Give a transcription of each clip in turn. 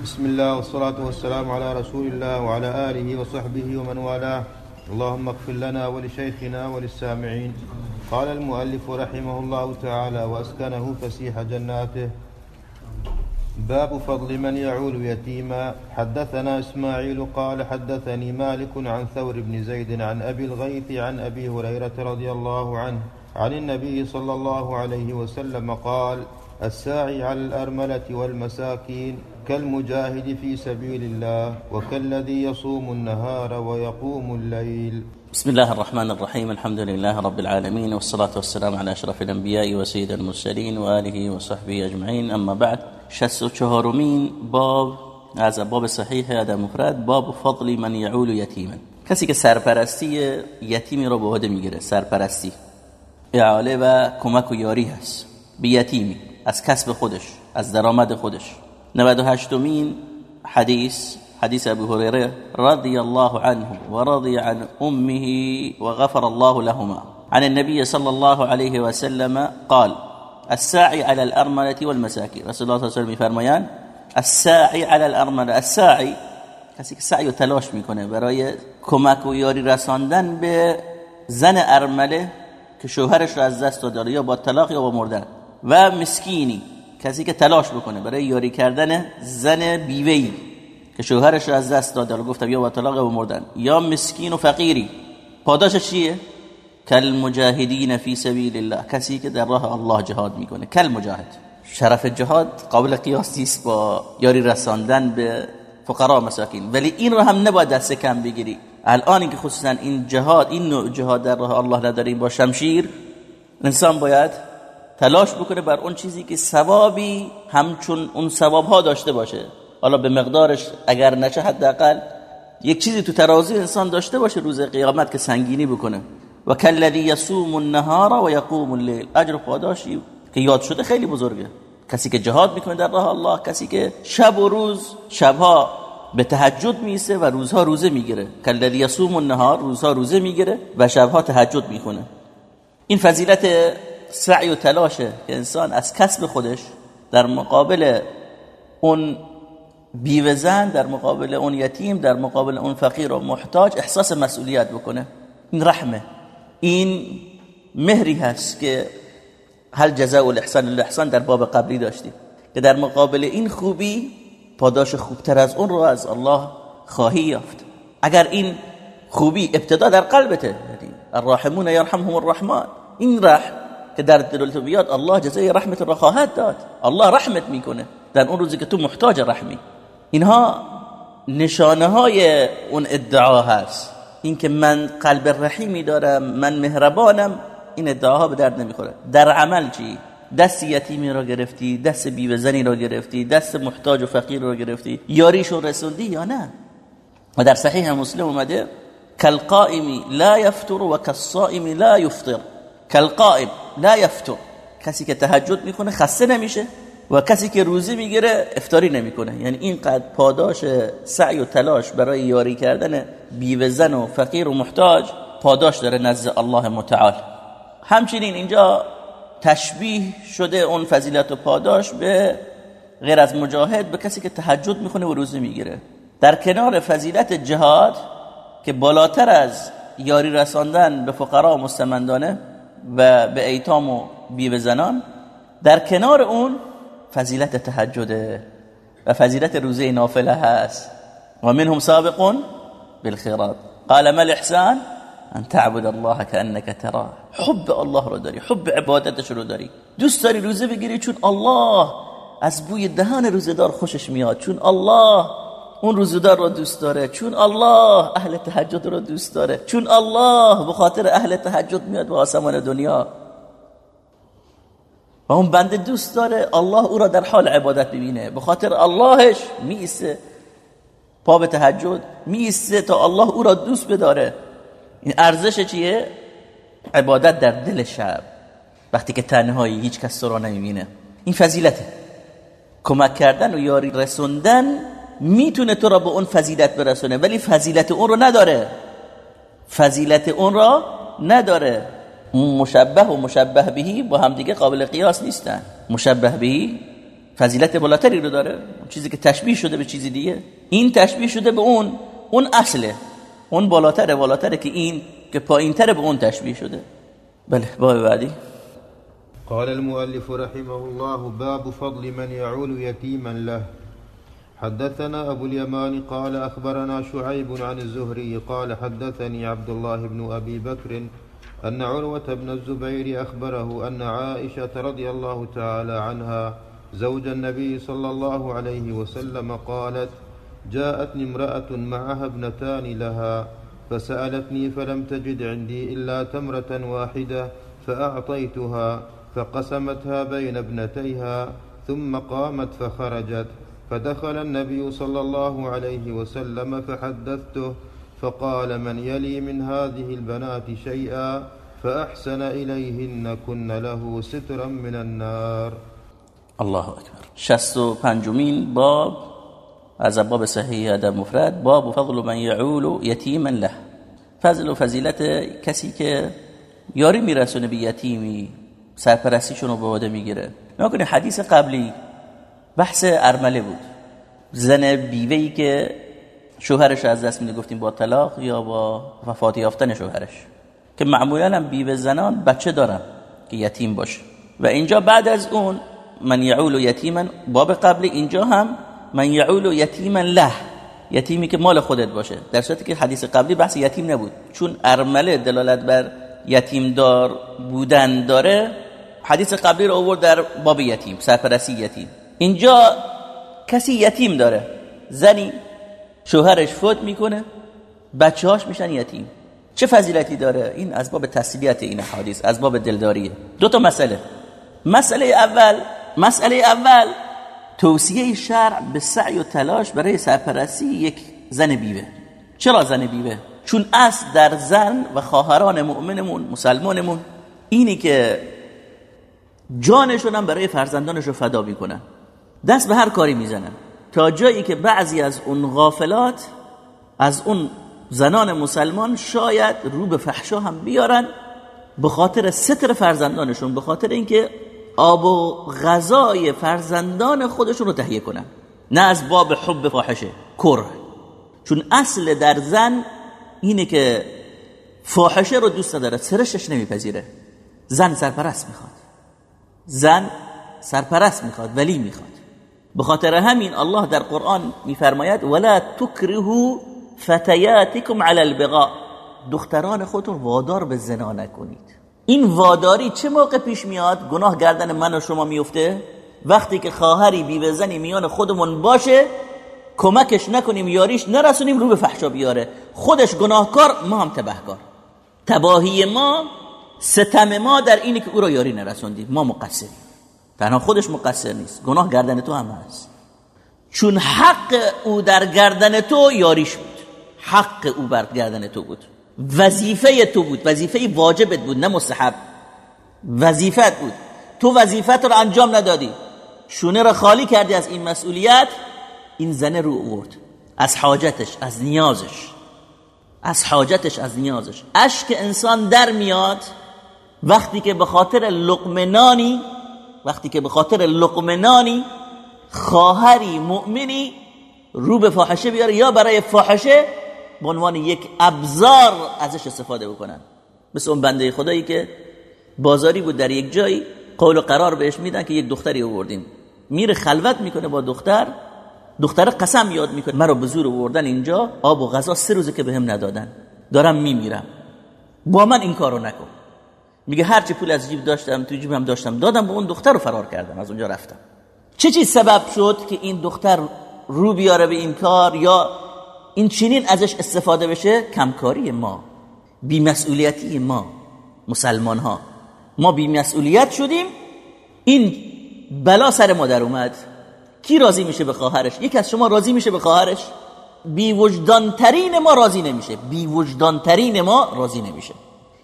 بسم الله والصلاة والسلام على رسول الله وعلى آله وصحبه ومن والاه. اللهم اغفر لنا ولشيخنا وللسامعين. قال المؤلف رحمه الله تعالى وأسكنه فسيح جناته. باب فضل من يعول يتيما حدثنا إسماعيل قال حدثني مالك عن ثور بن زيد عن أبي الغيث عن أبي هريرة رضي الله عنه عن النبي صلى الله عليه وسلم قال الساعي على الأرملة والمساكين. كالمجاهد في سبيل الله وكالذي يصوم النهار ويقوم الليل. بسم الله الرحمن الرحيم الحمد لله رب العالمين والصلاة والسلام على أشرف الأنبياء وسيد المرسلين وآله وصحبه أجمعين. أما بعد شست و چهارمین باب از باب صحیح ادب مفرد باب فضل من یعول یتیما. کسی که سرپرستی یتیمی رو به عهده میگیره سرپرستی. اعاله و کمک و یاری هست. به یتیمی از کسب خودش از درآمد خودش. 98 مین حدیث حديث أبي هريرة رضي الله عنه ورضي عن أمه وغفر الله لهما. عن النبي صلى الله عليه وسلم قال الساعي على الأرملة والمساكين. رسول الله صلى الله عليه وسلم فرمایان الساعي على الأرملة. الساعي کسی که سعی و تلاش میکنه برای کمک و یاری رساندن به زن ارمله که شوهرش رو از دست داده یا با طلاق یا با مردن. و مسکینی. کسی که تلاش بکنه برای یاری کردن زن بیوهی که شوهرش رو از دست داده گفتم یا با طلاق با مردن یا مسکین و فقیری. پاداشش چیه؟ کل مجاهدین فی سبیل الله کسی که در راه الله جهاد می‌کنه. کل مجاهد شرف جهاد قابل قیاس نیست با یاری رساندن به فقرا مساکین. ولی این رو هم نباید دست کم بگیری. الان که خصوصا این جهاد این نوع جهاد در راه الله نداریم با شمشیر انسان باید تلاش بکنه بر اون چیزی که ثوابی همچون اون ثواب ها داشته باشه. حالا به مقدارش اگر نشه حداقل یک چیزی تو ترازی انسان داشته باشه روز قیامت که سنگینی بکنه. و کلذی یصوم النهار و یقوم الليل اجر پاداشی که یاد شده خیلی بزرگه. کسی که جهاد می‌کنه در راه الله کسی که شب و روز شبها به تهجد میسه و روزها روزه می‌گیره. کلذی یصوم النهار روزها روزه می‌گیره و شبها تهجد می‌کنه این فضیلت سعی و تلاشه که انسان از کسب خودش در مقابل اون بیوزن در مقابل اون یتیم در مقابل اون فقیر و محتاج احساس مسئولیت بکنه. این رحمه. این مهری هست که هل جزاء الاحسان الاحسان در باب قبلی داشتیم. که در مقابل این خوبی پاداش خوبتر از اون رو از الله خواهی یافت. اگر این خوبی ابتدا در قلبته یعنی الراحمون یرحمهم الرحمن. این رحم که در دلت بیاد الله جزای رحمت را خواهد داد. الله رحمت می‌کنه. در اون روزی که تو محتاج رحمی. اینها نشانه های اون ادعا هست. اینکه من قلب رحیمی دارم من مهربانم این ادعاها به درد نمی‌خوره. در عمل چی؟ دست یتیمی را گرفتی دست بیوزنی را گرفتی دست محتاج و فقیر را گرفتی. یاریشو رسوندی یا نه؟ و در صحیح مسلم اومده کالقائم لا یفتر و کالصائم لا یفطر. کالقائم لا یفتر کسی که تهجد می‌کنه خسته نمیشه و کسی که روزی می‌گیره افتاری نمی‌کنه. یعنی اینقدر پاداش سعی و تلاش برای یاری کردن بیوزن و فقیر و محتاج پاداش داره نزد الله متعال. همچنین اینجا تشبیه شده اون فضیلت و پاداش به غیر از مجاهد به کسی که تهجد می‌کنه و روزی می‌گیره. در کنار فضیلت جهاد که بالاتر از یاری رساندن به فقرا و مستمندانه و به ایتام و بیوزنان در کنار اون فضیلت تهجده و فضیلت روزه نافله هست. و منهم سابقون بالخيرات قال ما الاحسان ان تعبد الله كانك تراه. حب الله رو داری حب عبادتش رو داری. دوست داری روزه بگیری چون الله از بوی دهان روزدار خوشش میاد چون الله اون روزدار رو دوست داره. چون الله اهل تهجد رو دوست داره. چون الله به خاطر اهل تهجد میاد به آسمان دنیا. و اون بنده دوست داره. الله او را در حال عبادت ببینه. به خاطر اللهش میسه پا به تهجد. میسه تا الله او را دوست بداره. این ارزش چیه؟ عبادت در دل شب. وقتی که تنهایی هیچ کس را نمی‌بینه. این فضیلته. کمک کردن و یاری رسوندن می‌تونه تو را به اون فضیلت برسونه ولی فضیلت اون رو نداره. فضیلت اون را نداره. مشبه و مشبه بهی با هم دیگه قابل قیاس نیستن. مشبه بهی فضیلت بالاتری رو داره. چیزی که تشبیه شده به چیزی دیگه. این تشبیه شده به اون. اون اصله. اون بالاتره بالاتره که این که پایینتره به اون تشبیه شده. بله باب بعدی. قال المؤلف رحمه الله باب فضل من يعول يتيما له. حدثنا أبو اليمان قال أخبرنا شعيب عن الزهري قال حدثني عبد الله بن أبي بكر أن عروة بن الزبير أخبره أن عائشة رضي الله تعالى عنها زوج النبي صلى الله عليه وسلم قالت جاءتني امرأة معها ابنتان لها فسألتني فلم تجد عندي إلا تمرة واحدة فأعطيتها فقسمتها بين ابنتيها ثم قامت فخرجت. فدخل النبي صلى الله عليه وسلم فحدثته فقال من يلي من هذه البنات شيئا فأحسن إليهن كن له سترا من النار. الله أكبر. شست پنجمین باب از باب صحیح ادب مفرد باب فضل من يعول يتيما له. فضل و فضیلت کسی که یاری میرسونه به یتیمی سرپرستیشون رو به عهده می‌گیره. نکنه حدیث قبلی بحث ارمله بود. زن بیوهی که شوهرش از دست میده گفتیم با طلاق یا با وفات یافتن شوهرش. که معمولا هم بیوه زنان بچه دارن که یتیم باشه. و اینجا بعد از اون من یعول یتیما باب قبل اینجا هم من یعول یتیما له. یتیمی که مال خودت باشه. در صورتی که حدیث قبلی بحث یتیم نبود. چون ارمله دلالت بر یتیم دار بودن داره حدیث قبلی رو آورد در باب یتیم سرپرستی یتیم. اینجا کسی یتیم داره. زنی شوهرش فوت می‌کنه بچه هاش میشن یتیم. چه فضیلتی داره؟ این از باب تسلیت این حدیث از باب دلداریه. دو تا مسئله. مسئله اول مسئله اول توصیه شرع به سعی و تلاش برای سرپرستی یک زن بیوه. چرا زن بیوه؟ چون اصل در زن و خواهران مؤمنمون مسلمانمون اینی که جانشون هم برای فرزندانش رو فدا می‌کنن. دست به هر کاری می‌زنن تا جایی که بعضی از اون غافلات از اون زنان مسلمان شاید رو به فحشا هم بیارن به خاطر ستر فرزندانشون به خاطر اینکه آب و غذای فرزندان خودشون رو تهیه کنن. نه از باب حب فاحشه کره. چون اصل در زن اینه که فاحشه رو دوست داره سرشش نمیپذیره. زن سرپرست می‌خواد. زن سرپرست می‌خواد ولی می‌خواد. به خاطر همین الله در قرآن میفرماید ولا تکرهوا فتياتكم على البغاء. دختران خودتون وادار به زنا نکنید. این واداری چه موقع پیش میاد؟ گناه گردن من و شما میفته وقتی که خواهری بی زنی میان خودمون باشه کمکش نکنیم یاریش نرسونیم رو به فحشا بیاره. خودش گناهکار ما هم تبهکار. تباهی ما ستم ما در اینی که او را یاری نرسوندیم. ما مقصریم. تنها خودش مقصر نیست. گناه گردن تو هم هست. چون حق او در گردن تو یاریش بود. حق او بر گردن تو بود. وظیفه تو بود. وظیفه واجبت بود نه مستحب. وظیفت بود. تو وظیفت رو انجام ندادی. شونه را خالی کردی از این مسئولیت. این زنه رو اورد از حاجتش از نیازش. از حاجتش از نیازش. اشک انسان در میاد. وقتی که به خاطر لقمنانی وقتی که به خاطر لقمنانی خواهری مؤمنی رو به فاحشه بیاره یا برای فاحشه به عنوان یک ابزار ازش استفاده بکنن. مثل اون بنده خدایی که بازاری بود در یک جایی قول و قرار بهش میدن که یک دختری آوردیم میره خلوت می‌کنه با دختر دختر قسم یاد می‌کنه مرا به زور آوردن اینجا آب و غذا سه روزه که بهم ندادن. دارم میمیرم. با من این کارو نکن. میگه هر چی پول از جیب داشتم تو جیبم داشتم دادم به اون دختر رو فرار کردم از اونجا رفتم. چه چیز سبب شد که این دختر رو بیاره به این کار یا این چنین ازش استفاده بشه؟ کمکاری ما بیمسئولیتی ما مسلمان ها ما بیمسئولیت شدیم این بلا سر ما در اومد. کی راضی میشه به خواهرش؟ یکی از شما راضی میشه به خواهرش؟ بی وجدان ترین ما راضی نمیشه. بی وجدان ترین ما راضی نمیشه.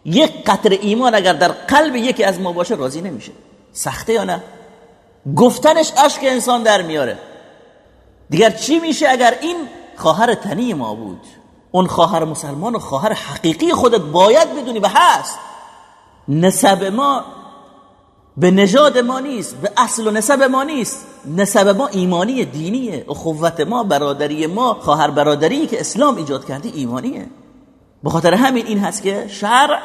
یک قطر ایمان اگر در قلب یکی از ما باشه راضی نمیشه. سخته یا نه؟ گفتنش اشک انسان در میاره. دیگر چی میشه اگر این خواهر تنی ما بود؟ اون خواهر مسلمان و خواهر حقیقی خودت باید بدونی و هست. نسب ما به نژاد ما نیست به اصل و نسب ما نیست. نسب ما ایمانی دینیه اخوت ما برادری ما خواهر برادری که اسلام ایجاد کرده ایمانیه. به خاطر همین این هست که شرع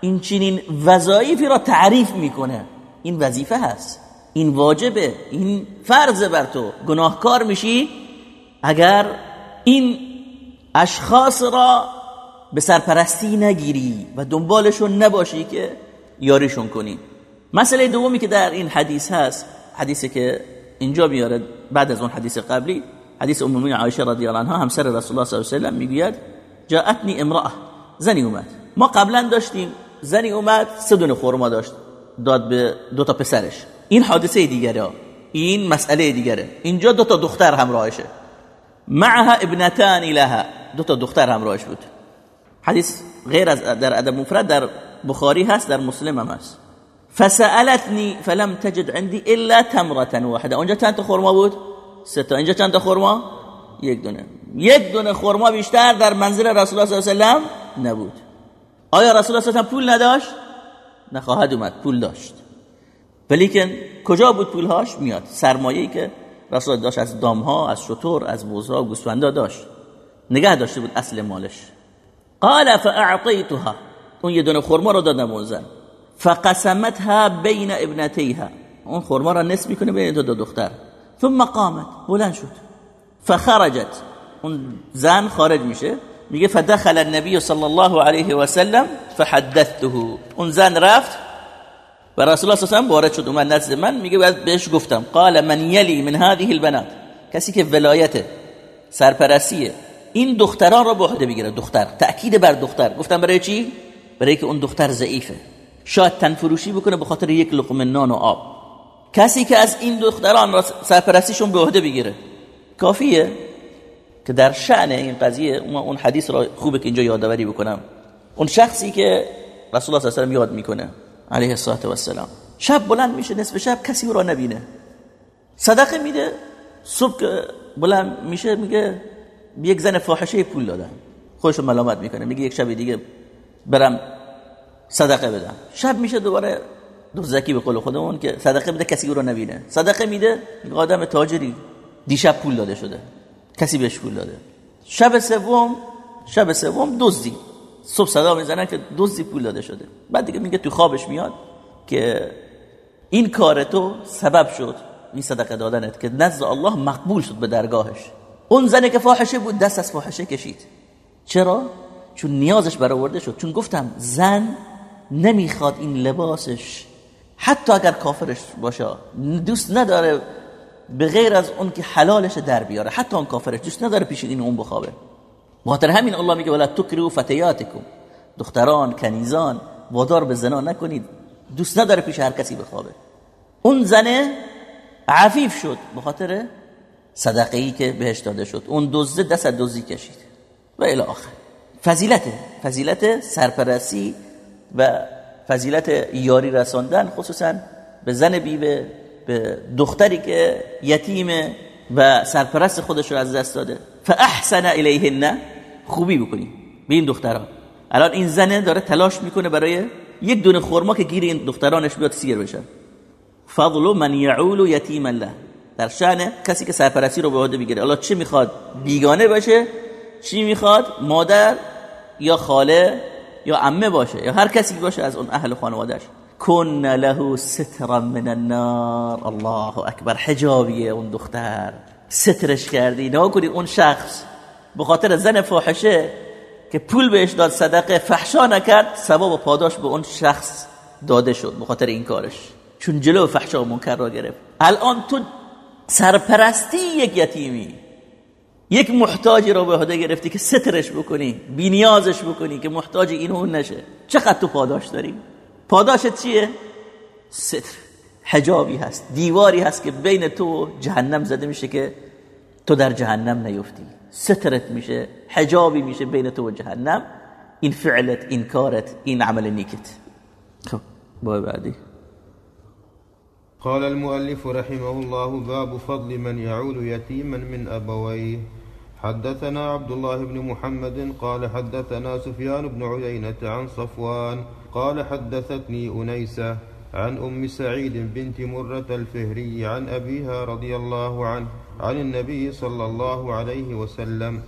این چنین وظایفی را تعریف می‌کنه. این وظیفه هست. این واجبه. این فرض بر تو. گناهکار میشی اگر این اشخاص را به سرپرستی نگیری و دنبالشون نباشی که یاریشون کنی. مسئله دومی که در این حدیث هست حدیثی که اینجا میاره بعد از اون حدیث قبلی حدیث ام عایشه رضی الله عنها همسر رسول الله صلی الله علیه و سلم می‌گوید جاءتنی امراه زنی اومد. ما قبلا داشتیم زنی اومد سه دونه خورما داشت داد به دو تا پسرش. این حادثه دیگره این مسئله دیگره. اینجا دو تا دختر همراهشه. معها ابنتان لها دو تا دختر همراهش بود. حدیث غیر از در ادب مفرد در بخاری هست در مسلم هم هست. فسالتنی فلم تجد عندي الا تمره واحده اونجا چند تا خرما بود؟ سه تا. اینجا چند تا خرما یک دونه. یک دونه خرما بیشتر در منزل رسول الله صلی الله علیه و نبود. آیا رسول الله صلی پول نداشت? نخواهد اومد پول داشت. ولیکن کجا بود پولهاش؟ میاد. سرمایه‌ای که رسول داشت از دامها از شطور از بوزها و گوسفندا داشت. نگه داشته بود اصل مالش. قال فاعطيتها اون یه دونه خرما رو دادم اون زن فقسمتها بین ابنتیها. اون خرما را نصف می‌کنه بین دو دختر. ثم قامت. بلند شد. فخرجت. اون زن خارج میشه. میگه فدخل النبي صلی الله علیه و سلم فحدثته. اون زن رفت و رسول الله صلی الله وارد شد اومد نزد من. میگه بعد بهش گفتم قال من یلی من هذه البنات. کسی که ولایت سرپرستیه این دختران را به عهده بگیره دختر. تاکید بر دختر. گفتم برای چی؟ برای که اون دختر ضعیفه. شاید تنفروشی بکنه به خاطر یک لقمه نان و آب. کسی که از این دختران را سرپرستیشون به عهده بگیره کافیه که در شأن این قضیه اون حدیث را خوبه که اینجا یادآوری بکنم. اون شخصی که رسول الله صلی الله علیه و یاد می‌کنه علیه الصلاه و السلام شب بلند میشه نصف شب کسی او را نبینه. صدقه میده صبح بلند میشه میگه یک زن فاحشه پول دادن. خودش ملامت می‌کنه میگه یک شب دیگه برم صدقه بدم. شب میشه دوباره زکی به قول خودمون که صدقه بده کسی او رو نبینه. صدقه میده آدم تاجری. دیشب پول داده شده. کسی بهش پول داده. شب سوم شب سوم دزدی. صبح صدا می‌زنن که دزدی پول داده شده. بعد دیگه میگه تو خوابش میاد که این کار تو سبب شد این صدقه دادنت که نزد الله مقبول شد به درگاهش. اون زنی که فاحشه بود دست از فاحشه کشید. چرا؟ چون نیازش برآورده شد. چون گفتم زن نمی‌خواد این لباسش حتی اگر کافرش باشه دوست نداره به غیر از اون که حلالش در بیاره. حتی اون کافرش. دوست نداره پیش این اون بخوابه. بخاطر همین الله میگه ولا تکرهوا فتياتكم دختران کنیزان وادار به زنا نکنید. دوست نداره پیش هر کسی بخوابه. اون زنه عفیف شد. به خاطر صدقه ای که بهش داده شد. اون دزده دست دزدی کشید. و الی آخر. فضیلت فضیلت سرپرستی و فضیلت یاری رساندن خصوصا به زن بیوه به دختری که یتیمه و سرپرست خودش رو از دست داده. فاحسن الیهن. خوبی بکنی. به این دختران الان این زنه داره تلاش می‌کنه برای یک دونه خورما که گیر این دخترانش بیاد سیر بشه. فضل من یعول یتیما له. در شأن کسی که سرپرستی رو به عهده بگیره الله چه می‌خواد؟ بیگانه باشه. چی می‌خواد؟ مادر یا خاله یا عمه باشه یا هر کسی باشه از اون اهل خانوادهش کن له سترا من النار. الله اکبر حجابیه اون دختر. سترش کردی. نه کنید اون شخص. به خاطر زن فاحشه که پول بهش داد صدقه فحشا نکرد ثواب و پاداش به اون شخص داده شد. به خاطر این کارش. چون جلو فحشا و منکر را گرفت. الان تو سرپرستی یک یتیمی. یک محتاجی رو به عهده گرفتی که سترش بکنی بی نیازش بکنی که محتاج این اون نشه. چقدر تو پاداش داری؟ پاداشت چیه؟ ستر. حجابی هست دیواری هست که بین تو جهنم زده میشه که تو در جهنم نیفتی. سترت میشه حجابی میشه بین تو و جهنم. این فعلت این کارت این عمل نیکت. خب بای بعدی. قال المؤلف رحمه الله باب فضل من يعول يتيما من أبويه. حدثنا عبد الله بن محمد قال حدثنا سفيان بن عيينة عن صفوان قال حدثتني أنيسة عن أم سعيد بنت مرة الفهري عن أبيها رضي الله عنه عن النبي صلى الله عليه وسلم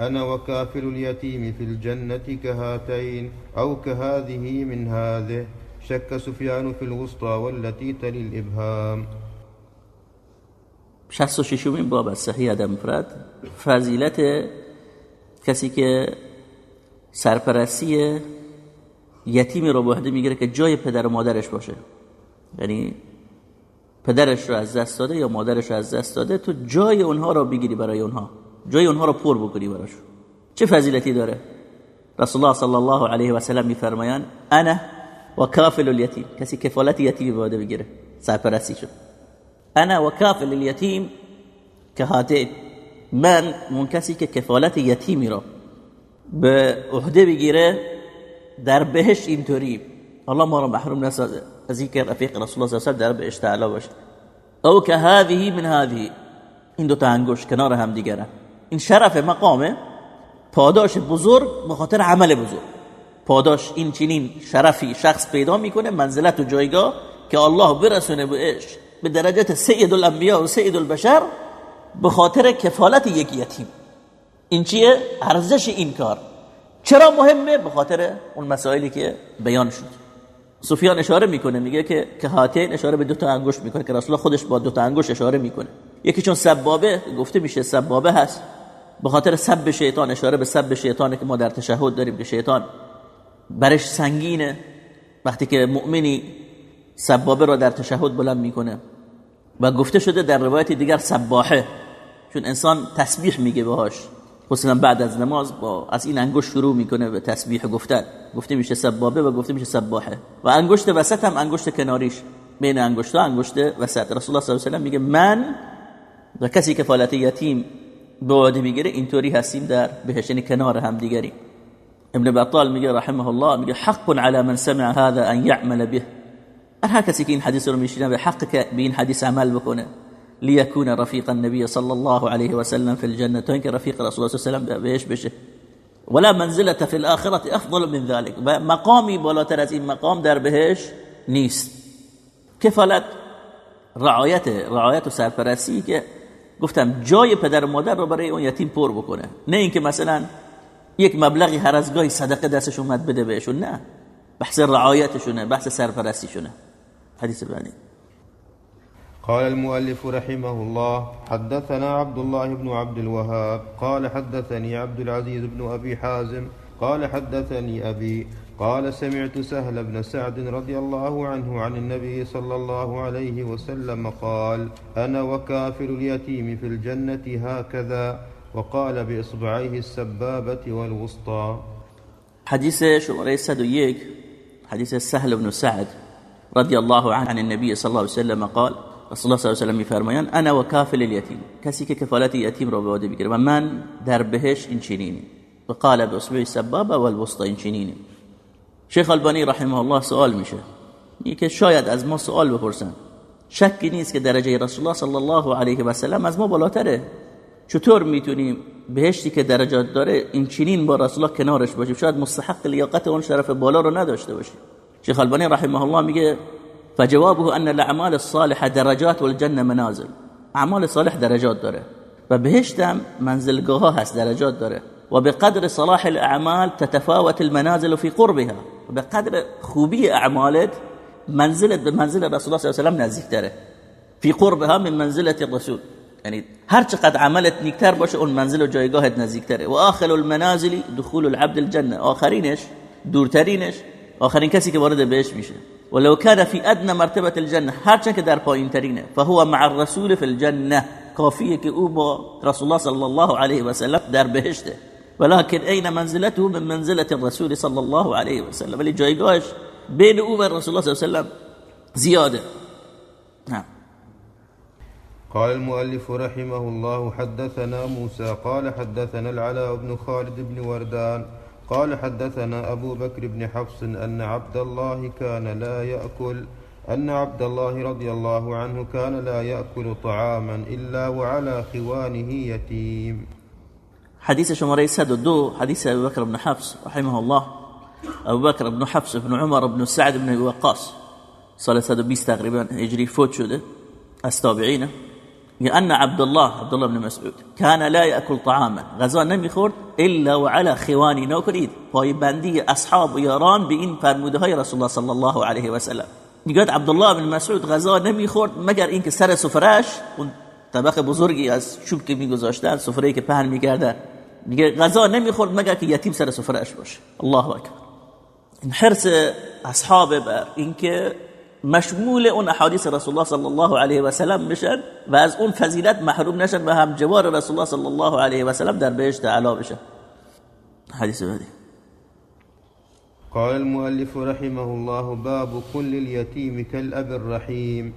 أنا وكافل اليتيم في الجنة كهاتين أو كهذه من هذه شك سفيان في الوسطى والتي تلي الإبهام. 66 این باب از صحیح ادب مفرد فضیلت کسی که سرپرستی یتیمی رو به عهده می‌گیره که جای پدر و مادرش باشه. یعنی پدرش رو از دست داده یا مادرش رو از دست داده تو جای اونها رو بگیری برای اونها. جای اونها رو پر بکنی براشون چه فضیلتی داره؟ رسول الله صلی الله علیه و سلم میفرمایند انا و کافل الیتیم. کسی کفالت یتیمی به عهده بگیره سرپرستی شد. انا و کافل الیتیم که هاتین من اون کسی که کفالت یتیمی را. به عهده بگیره در بهش اینطوری. الله ما را محروم نسازه. از اینکه رفیق رسول الله صلی در بهش تعالی باشه. او که هذه من هذه. این دو تا کنار هم دیگره. این شرف مقامه. پاداش بزرگ به عمل بزرگ. پاداش این چنین شرفی شخص پیدا می‌کنه منزلت و جایگاه که الله برسونه بهش. به درجت سید الانبیاء و سید البشر به خاطر کفالت یک یتیم. این چیه؟ ارزش این کار. چرا مهمه؟ به خاطر اون مسائلی که بیان شد. سفیان اشاره می‌کنه میگه که که هاتین اشاره به دو تا انگشت می‌کنه که رسول خودش با دو تا انگشت اشاره می‌کنه. یکی چون سبابه گفته میشه سبابه هست. به خاطر سب شیطان اشاره به سب شیطانه که ما در تشهد داریم که شیطان برش سنگینه. وقتی که مؤمنی سبابه را در تشهد بلند می‌کنه و گفته شده در روایت دیگر سباحه چون انسان تسبیح میگه باهاش. خصوصا بعد از نماز با از این انگشت شروع می‌کنه به تسبیح گفتن. گفته میشه سبابه و گفته میشه سباحه. و انگشت وسط هم انگشت کناریش. بین انگشت ها انگشت وسط. رسول الله صلی الله علیه و میگه من و کسی که فالت یتیم به وعده می‌گیره اینطوری هستیم در بهش یعنی کنار هم دیگری. ابن بطال میگه رحمه الله. میگه حق على من سمع هذا ان يعمل به. هر کسی که این حدیث رو میشنه به حق که به این حدیث عمل بکنه. ليكون رفيق النبي صلى الله عليه وسلم في الجنة که رفيق رسول الله صلى الله عليه وسلم بهش بشه. ولا منزلة في الآخرة أفضل من ذلك. مقامی بالاتر از این مقام در بهش نیست. کفالت رعایت رعایت و سرپرستی که گفتم جای پدر و مادر رو برای اون یتیم پر بکنه. نه اینکه مثلا یک مبلغی هر از گاهی صدقه دستش اومد بده بهشون نه. بحث رعایتشونه بحث سرپرستیشونه. حدیث بعدی قال المؤلف رحمه الله حدثنا عبد الله بن عبد الوهاب قال حدثني عبد العزيز بن أبي حازم قال حدثني أبي قال سمعت سهل بن سعد رضي الله عنه عن النبي صلى الله عليه وسلم قال أنا وكافر اليتيم في الجنة هكذا وقال بإصبعيه السبابة والوسطى. حديث شماره 101 حديث سهل بن سعد. رضي الله عنه عن النبي صلى الله عليه وسلم قال رسول الله صلی الله علیه و میفرمایند انا و کافل الیتیم. کسی که کفالت یتیم را به عهده و من در بهش این چنینی و قال باصبع سبابه و الوسطى این چنینی شیخ البانی رحمه الله سوال میشه. که شاید از ما سوال بپرسن. شکی نیست که درجه رسول الله صلی الله علیه و سلم از ما بالاتره. چطور می‌تونیم بهشتی که درجات داره این چنین با رسول الله کنارش باشیم؟ شاید مستحق لیاقت اون شرف بالا رو نداشته باشیم. شیخ البانی رحمه الله میگه فجوابه أن الأعمال الصالحة درجات والجنة منازل. أعمال صالح درجات داره و بهشت هم منزلگاه هست درجات داره و به قدر صلاح الأعمال تتفاوت المنازل في قربها. به قدر خوبی أعمالت منزلت به منزل رسول الله صلی الله علیه و نزدیک داره فی قربها من منزلة الرسول. یعنی هر چقدر عملت نیکتر باشه اون منزل و جایگاهت نزدیکتره و آخر المنازل دخول العبد الجنة. آخرینش دورترینش آخرین کسی که وارد بهش میشه. ولو كان في ادنى مرتبة الجنة هرچند که در پایین ترینه فهو مع الرسول في الجنة کافیه که أو با رسول الله صلی الله علیه و سلم در بهشته. ولكن اين منزلته من منزلة الرسول صلى الله عليه وسلم ولی جایگاهش بین أو و رسول الله صلی الله علیه و زیاده. نعم. قال المؤلف رحمه الله حدثنا موسى قال حدثنا العلاء بن خالد بن وردان قال حدثنا أبو بكر بن حفص أن عبد الله كان لا يأكل أن عبد الله رضي الله عنه كان لا يأكل طعاما إلا وعلى خوانه يتيم. حديث شماري دو حديث أبو بكر بن حفص رحمه الله. أبو بكر بن حفص بن عمر بن سعد بن وقاص. سال 120 تقریبا هجری فوت شده از تابعینه ان عبد الله عبد الله بن مسعود كان لا ياكل طعاما غذا نمی‌خورد الا وعلى خوانی نکنید پای بندی اصحاب و یاران به این فرموده های رسول الله صلی الله علیه و سلم میگه عبدالله بن مسعود غذا نمی‌خورد مگر اینکه سر سفرش اون طبق بزرگی از چوب که میگذاشتن سفره که پهن می‌کردن میگه غذا نمی‌خورد مگر که یتیم سر سفرش باشه. الله اکبر. این حرس اصحاب بر اینکه مشمول اون احادیث رسول الله صلی الله علیه و سلم بشن و از اون فضیلت محروم نشن و هم جوار رسول الله صلی الله علیه و سلم در بهشت اعلا بشن. حدیث بعدی. قال المؤلف رحمه الله باب كل اليتيم كالأب الرحيم.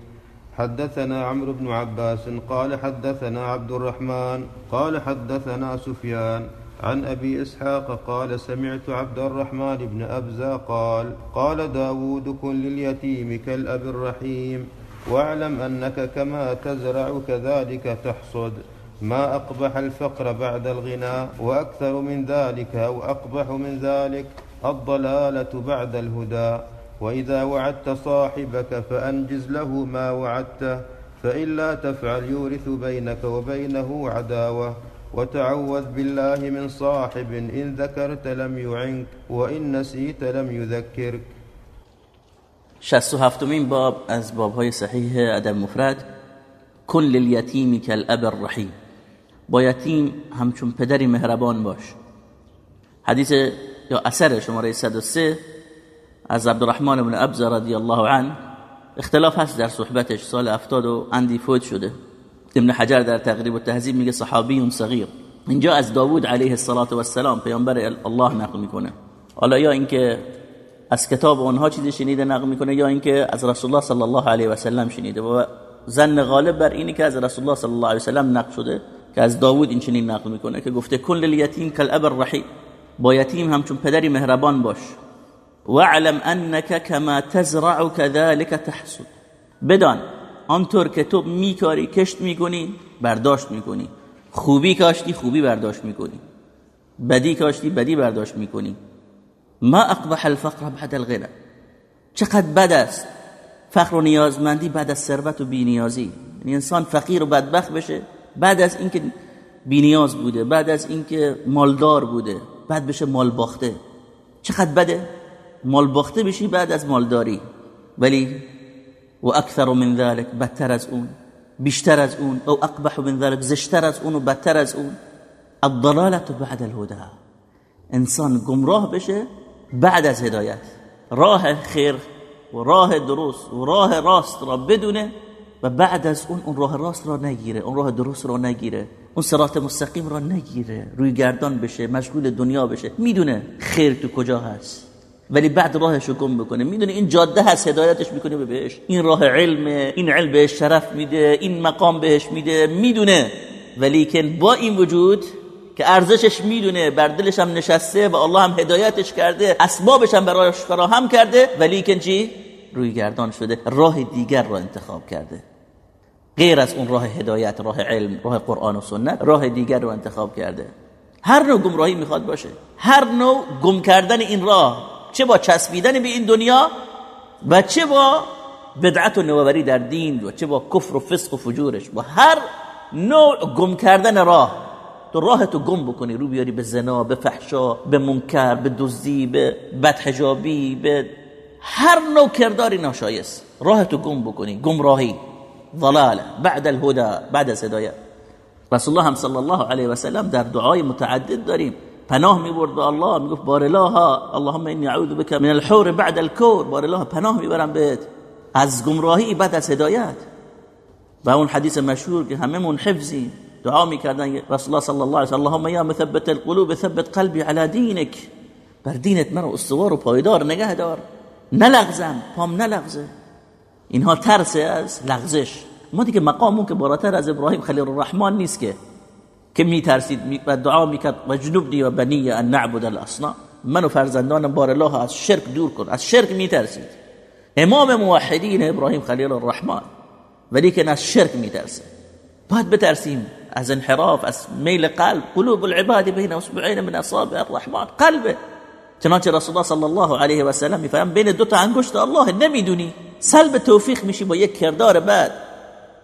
حدثنا عمرو بن عباس قال حدثنا عبد الرحمن قال حدثنا سفيان عن أبي إسحاق قال سمعت عبد الرحمن بن أبزة قال قال داود كن لليتيم كالأب الرحيم واعلم أنك كما تزرع كذلك تحصد ما أقبح الفقر بعد الغنى وأكثر من ذلك أو أقبح من ذلك الضلالة بعد الهدى وإذا وعدت صاحبك فأنجز له ما وعدته فإلا تفعل يورث بينك وبينه عداوة. وتعوذ بالله من صاحب إن ذكرت لم يعنك وإن نسيت لم يذكرك. شست و هفتمین باب از باب های صحیح ادب مفرد. کن لیتیمی که الاب الرحیم. با یتیم همچون پدری مهربان باش. حدیث یا اثر شماره 103 از عبدالرحمن بن ابز رضی الله عنه. اختلاف هست در صحبتش. سال افتاد و اندی فوت شده. ابن حجر در تقریب و تهذیب میگه صحابی صغیر. اینجا از داوود علیه الصلاة و السلام پیامبر الله نقل می‌کنه. حالا یا اینکه از کتاب اونها چیزی شنیده نقل می‌کنه یا اینکه از رسول الله صلی الله علیه و سلم شنیده. و زن غالب بر اینی که از رسول الله صلی الله علیه و سلم نقل شده که از داوود این چنین نقل می‌کنه که گفته کل الیتیم کالاب الرحیم با یتیم همچون پدری مهربان باش. واعلم انك كما تزرع كذلك تحصد بدان آنطور که تو میکاری کشت می‌کنی برداشت می‌کنی. خوبی کاشتی خوبی برداشت می‌کنی. بدی کاشتی بدی برداشت می‌کنی. ما اقبح الفقر بعد الغنى. چقدر بد است. فقر و نیازمندی بعد از ثروت و بینیازی. یعنی انسان فقیر و بدبخت بشه بعد از اینکه بینیاز بوده بعد از اینکه مالدار بوده بعد بشه مال باخته چقدر بده؟ مال باخته بشی بعد از مالداری. ولی و اکثر من ذلك بدتر از اون بیشتر از اون او اقبح من ذلك زشتر از اون و بدتر از اون. الضلالت بعد الهدى. انسان گمراه بشه بعد از هدایت. راه خیر و راه درست و راه راست را بدونه و بعد از اون اون راه راست را نگیره اون راه درست را نگیره اون صراط مستقیم را نگیره روی گردان بشه مشغول دنیا بشه. می‌دونه خیر تو کجا هست. ولی بعد راهش رو گم بکنه. می‌دونه این جاده هست هدایتش می‌کنه به بهش. این راه علمه این علم بهش شرف میده این مقام بهش میده. می‌دونه. ولی که با این وجود که ارزشش می‌دونه بر دلش هم نشسته و الله هم هدایتش کرده اسبابش هم برایش فراهم کرده ولی که چی؟ روی گردان شده. راه دیگر را انتخاب کرده. غیر از اون راه هدایت راه علم راه قرآن و سنت راه دیگر رو انتخاب کرده. هر نوع گمراهی می‌خواد باشه. هر نوع گم کردن این راه چه با چسبیدن به این دنیا و چه با بدعت و نوآوری در دین و چه با کفر و فسق و فجورش. و هر نوع گم کردن راه. تو راه تو گم بکنی. رو بیاری به زنا به فحشا به منکر به دزدی به بدحجابی به هر نوع کرداری ناشایست. راه تو گم بکنی. گمراهی. ضلاله. بعد الهدى. بعد از هدایت. رسول الله صلی الله علیه و سلم در دعای متعدد داریم. پناه می‌برد به الله. می‌گفت الله اللهم انی اعوذ بك من الحور بعد الكور بار الله پناه می‌برم بهت. از گمراهی بعد از هدایت. و اون حدیث مشهور که هممون حفظی دعا می‌کردن رسول الله صلی الله علیه و اللهم یا مثبت القلوب ثبت قلبی على دینک. بر دینت مرا استوار و پایدار نگه دار. نلغزم پام نلغزه. اینها ترس از لغزش. ما دیگه مقامون که بالاتر از ابراهیم خلیل الرحمن نیست که. که میترسید و دعا می‌کرد و جنوبنی و بنی ان نعبد الاصنام. من و فرزندانم بار الله از شرک دور کن از شرک میترسید. امام موحدین ابراهیم خلیل الرحمن ولی که از شرک میترسه. باید بترسیم از انحراف از میل قلب قلوب العباد بین اصبعین من اصابع الرحمن قلبه. چنانچه رسول الله صلی الله علیه و سلم میفهم بین دو تا انگشت الله نمی‌دونی. سلب توفیق میشی با یک کردار بد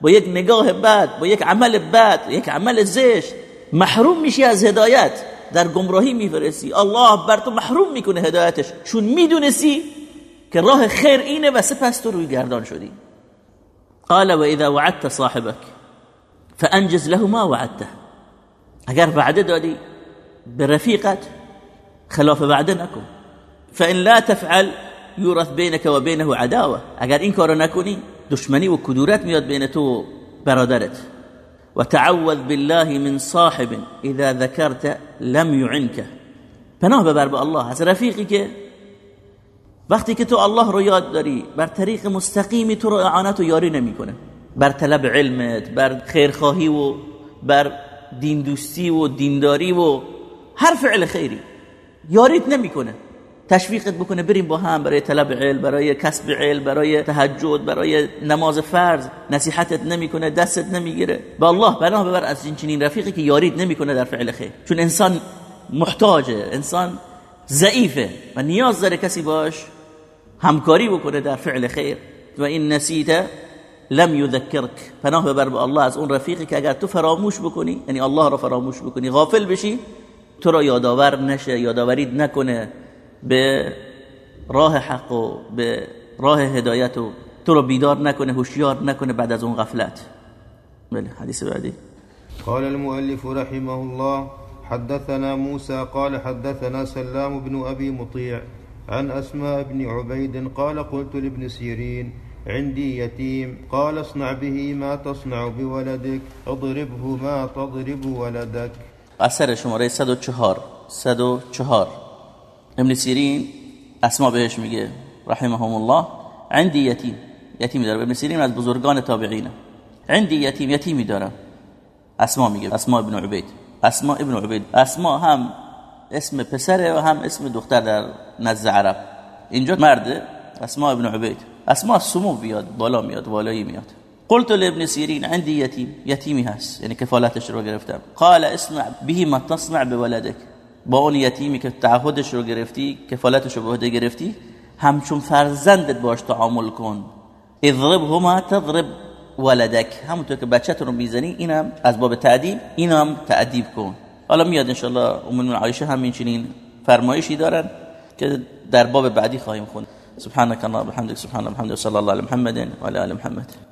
با یک نگاه بد با یک عمل بد یک عمل زشت. محروم میشی از هدایت. در گمراهی میفرستی. الله بر تو محروم می‌کنه هدایتش. چون می‌دونستی که راه خیر اینه و سپس تو روی گردان شدی. قال و اذا وعدت صاحبك فانجز له ما وعدته. اگر وعده دادی به رفیقت خلاف وعده نکن. فان لا تفعل یورث بینك و بینه عداوه. اگر این کارو نکنی دشمنی و کدورت میاد بین تو برادرت. و تعوذ بالله من صاحب اذا ذكرت لم يعنك. پناه ببر به الله. از رفیقی که وقتی که تو الله رو یاد داری بر طریق مستقیمی تو رو اعانت و یاری نمی‌کنه. بر طلب علمت بر خیرخواهی و بر دین دوستی و دینداری و هر فعل خیری. یاریت نمی‌کنه. تشویقت بکنه بریم با هم برای طلب علم برای کسب علم برای تهجد برای نماز فرض. نصیحتت نمی‌کنه دستت نمی‌گیره. با الله بنا ببر از این چنین رفیقی که یارید نمی‌کنه در فعل خیر. چون انسان محتاجه انسان ضعیفه و نیاز داره کسی باش همکاری بکنه در فعل خیر. و این نسیت لم یذکرک. پناه ببر به الله از اون رفیقی که اگر تو فراموش بکنی یعنی الله رو فراموش بکنی غافل بشی تو را یادآور نشه یادآوری نکنه. به راه حق و به راه هدایت و تو رو بیدار نکنه هوشیار نکنه بعد از اون غفلت. بله حدیث بعدی. قال المؤلف رحمه الله حدثنا موسى قال حدثنا سلام بن أبي مطيع عن أسماء بن عبيد قال قلت لابن سيرين عندي يتيم قال اصنع به ما تصنع بولدك اضربه ما تضرب ولدك. اثر شماره 104 104 ابن سیرین اسما بهش میگه رحمهم الله. عندي یتیم یتیمی داره. ابن سیرین از بزرگان تابعینه عندي یتیم یتیمی داره. اسما میگه اسما ابن عبید. اسما ابن عبید. اسما هم اسم پسره و هم اسم دختر در نزد عرب. اینجا مرده اسما ابن عبید. اسما سمو بیاد بالا میاد بالایی میاد. قلت لابن سیرین عندي یتیم. یتیمی هست. یعنی کفالتش رو گرفتم. قال اسمع به ما تصنع بولدك با اون یتیمی که تعهدش رو گرفتی کفالتش رو به عهده گرفتی همچون فرزندت باش تعامل کن. اضربهما تضرب ولدک. همونطور که بچت رو می‌زنی اینم از باب تعدیب اینم تعدیب کن. حالا میاد انشالله امون عایشه همین چنین فرمایشی دارن که در باب بعدی خواهیم خوند. سبحانك اللهم وبحمدك سبحان الله وبحمده صلى الله على محمد وعلى ال محمد.